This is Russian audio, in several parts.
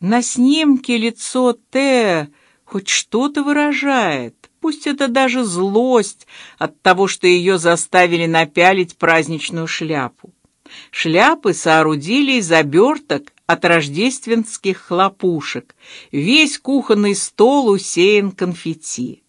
На снимке лицо Т хоть что-то выражает, пусть это даже злость от того, что ее заставили напялить праздничную шляпу. Шляпы соорудили из оберток от рождественских хлопушек. Весь кухонный стол усеян конфетти.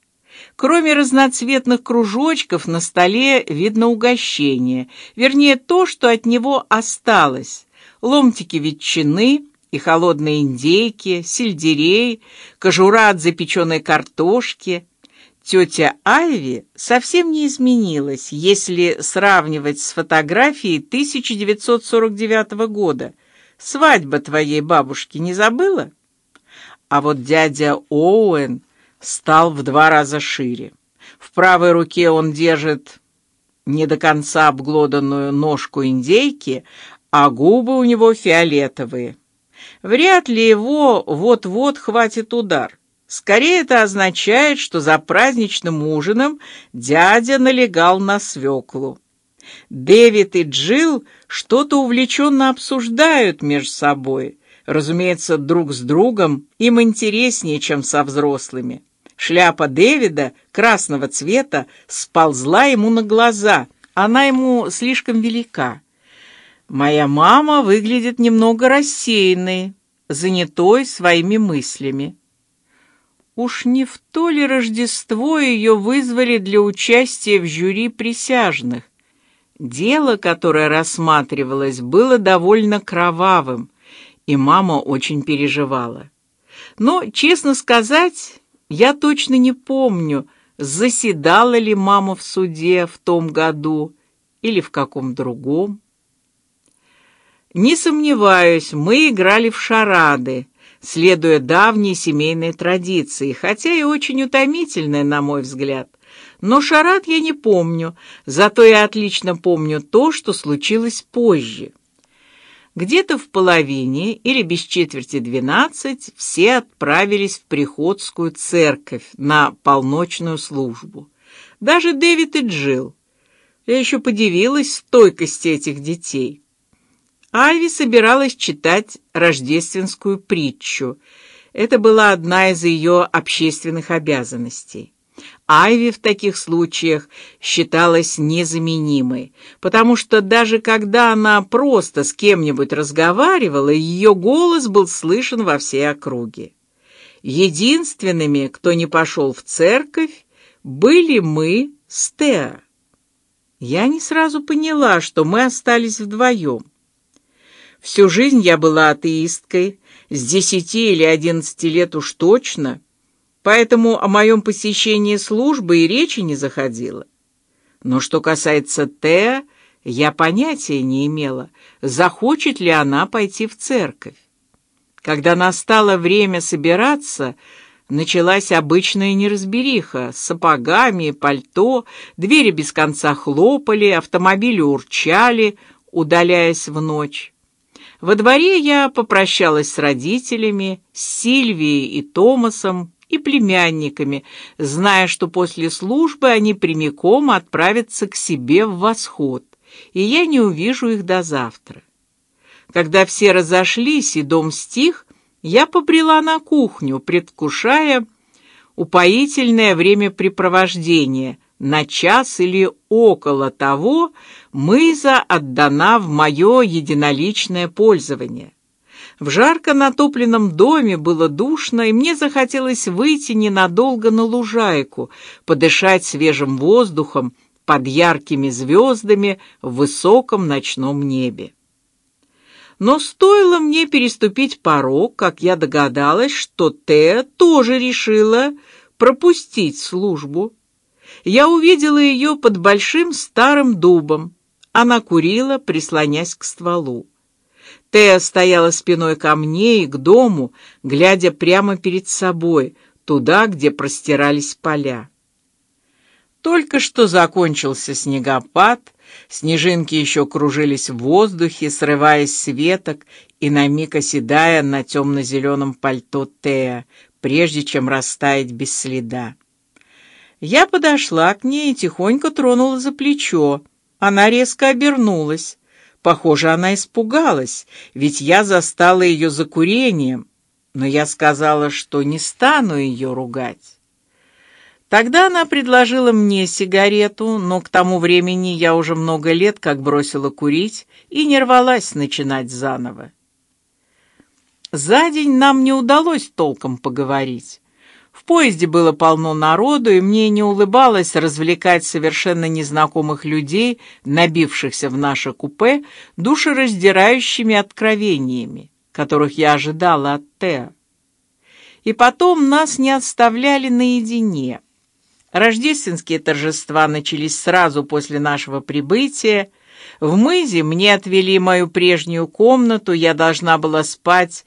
Кроме разноцветных кружочков на столе видно угощение, вернее то, что от него осталось: ломтики ветчины и холодные индейки, сельдерей, кожура от запеченной картошки. Тетя Айви совсем не изменилась, если сравнивать с фотографией 1949 года. Свадьба твоей бабушки не забыла? А вот дядя Оуэн стал в два раза шире. В правой руке он держит не до конца обглоданную ножку индейки, а губы у него фиолетовые. Вряд ли его вот-вот хватит удар. Скорее это означает, что за праздничным ужином дядя налегал на свеклу. Дэвид и Джилл что-то увлеченно обсуждают между собой. Разумеется, друг с другом им интереснее, чем со взрослыми. Шляпа Дэвида красного цвета сползла ему на глаза. Она ему слишком велика. Моя мама выглядит немного рассеянной, занятой своими мыслями. Уж не в то ли Рождество ее вызвали для участия в жюри присяжных. Дело, которое рассматривалось, было довольно кровавым, и мама очень переживала. Но, честно сказать, я точно не помню, заседала ли мама в суде в том году или в каком другом. Не сомневаюсь, мы играли в шарады, следуя давней семейной традиции, хотя и очень утомительной, на мой взгляд. Но шарад я не помню, зато я отлично помню то, что случилось позже. Где-то в половине или без четверти двенадцать все отправились в приходскую церковь на полночную службу. Даже Дэвид и Джилл. Я еще подивилась стойкости этих детей. Айви собиралась читать рождественскую притчу. Это была одна из ее общественных обязанностей. Айви в таких случаях считалась незаменимой, потому что даже когда она просто с кем-нибудь разговаривала, ее голос был слышен во всей округе. Единственными, кто не пошел в церковь, были мы с Теа. Я не сразу поняла, что мы остались вдвоем. Всю жизнь я была атеисткой, с десяти или одиннадцати лет уж точно поэтому о моем посещении службы и речи не заходило. Но что касается Теа, я понятия не имела, захочет ли она пойти в церковь. Когда настало время собираться, началась обычная неразбериха с сапогами, пальто, двери без конца хлопали, автомобили урчали, удаляясь в ночь. Во дворе я попрощалась с родителями, с Сильвией и Томасом, и племянниками, зная, что после службы они прямиком отправятся к себе в восход, и я не увижу их до завтра. Когда все разошлись и дом стих, я побрела на кухню, предвкушая упоительное времяпрепровождение. На час или около того мыза отдана в мое единоличное пользование. В жарко натопленном доме было душно, и мне захотелось выйти ненадолго на лужайку, подышать свежим воздухом под яркими звездами в высоком ночном небе. Но стоило мне переступить порог, как я догадалась, что Т тоже решила пропустить службу. Я увидела ее под большим старым дубом. Она курила, прислонясь к стволу. Тея стояла спиной ко мне и к дому, глядя прямо перед собой, туда, где простирались поля. Только что закончился снегопад, снежинки еще кружились в воздухе, срываясь с веток и на миг оседая на темно-зеленом пальто Тея, прежде чем растаять без следа. Я подошла к ней и тихонько тронула за плечо. Она резко обернулась. Похоже, она испугалась, ведь я застала ее за курением. но я сказала, что не стану ее ругать. Тогда она предложила мне сигарету, но к тому времени я уже много лет как бросила курить и не рвалась начинать заново. За день нам не удалось толком поговорить. В поезде было полно народу, и мне не улыбалось развлекать совершенно незнакомых людей, набившихся в наше купе, душераздирающими откровениями, которых я ожидала от Теа. И потом нас не оставляли наедине. Рождественские торжества начались сразу после нашего прибытия. В Мызе мне отвели мою прежнюю комнату, я должна была спать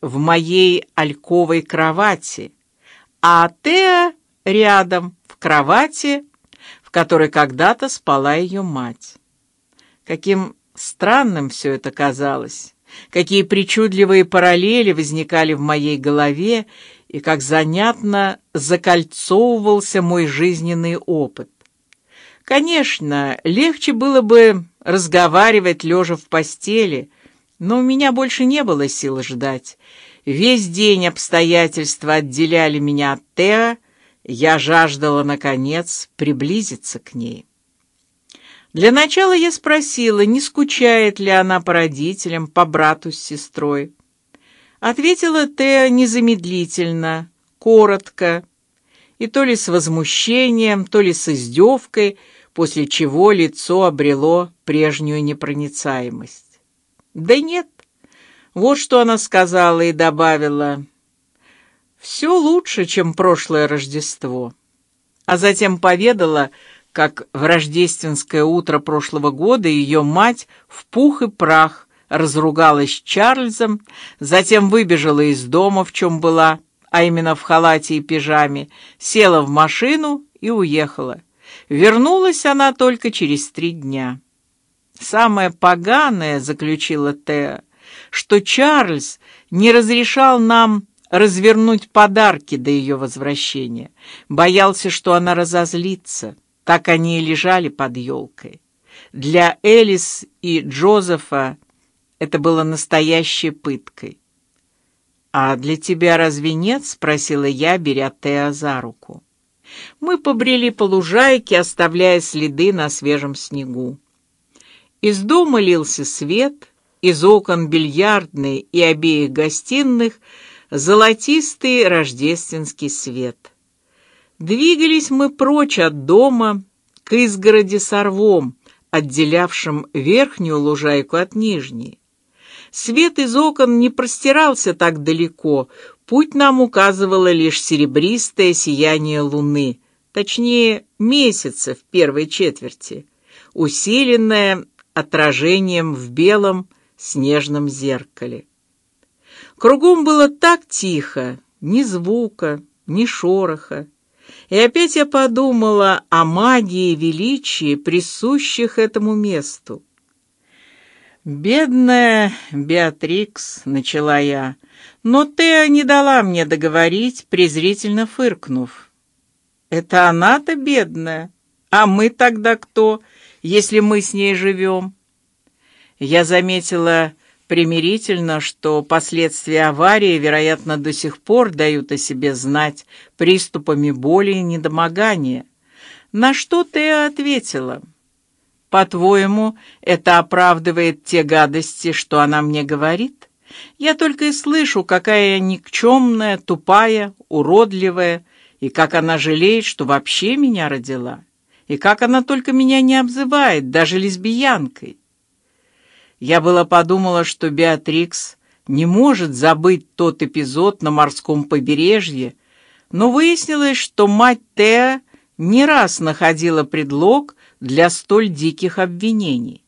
в моей альковой кровати, а Теа рядом в кровати, в которой когда-то спала ее мать. Каким странным все это казалось, какие причудливые параллели возникали в моей голове, и как занятно закольцовывался мой жизненный опыт. Конечно, легче было бы разговаривать лежа в постели, но у меня больше не было сил ждать. Весь день обстоятельства отделяли меня от Теа, я жаждала наконец приблизиться к ней. Для начала я спросила, не скучает ли она по родителям, по брату с сестрой. Ответила Теа незамедлительно, коротко, и то ли с возмущением, то ли с издевкой, после чего лицо обрело прежнюю непроницаемость. Да нет, вот что она сказала и добавила: все лучше, чем прошлое Рождество, а затем поведала, как в рождественское утро прошлого года ее мать в пух и прах разругалась с Чарльзом, затем выбежала из дома, в чем была, а именно в халате и пижаме, села в машину и уехала. Вернулась она только через три дня. Самое поганое, заключила Теа, что Чарльз не разрешал нам развернуть подарки до ее возвращения, боялся, что она разозлится. Так они и лежали под елкой. Для Элис и Джозефа это было настоящей пыткой. А для тебя разве нет? – спросила я, беря Теа за руку. Мы побрели по лужайке, оставляя следы на свежем снегу. Из дома лился свет, из окон бильярдной и обеих гостиных золотистый рождественский свет. Двигались мы прочь от дома к изгороди с орвом, отделявшим верхнюю лужайку от нижней. Свет из окон не простирался так далеко, путь нам указывало лишь серебристое сияние луны, точнее месяца в первой четверти, усиленное отражением в белом снежном зеркале. Кругом было так тихо, ни звука, ни шороха. И опять я подумала о магии величии, присущих этому месту. Бедная Беатрикс, начала я, но ты не дала мне договорить, презрительно фыркнув. Это она-то бедная, а мы тогда кто, если мы с ней живем? Я заметила примирительно, что последствия аварии, вероятно, до сих пор дают о себе знать приступами боли и недомогания. На что ты ответила? По-твоему, это оправдывает те гадости, что она мне говорит? Я только и слышу, какая я никчемная, тупая, уродливая, и как она жалеет, что вообще меня родила, и как она только меня не обзывает, даже лесбиянкой. Я было подумала, что Беатрикс не может забыть тот эпизод на морском побережье, но выяснилось, что мать Теа не раз находила предлог для столь диких обвинений.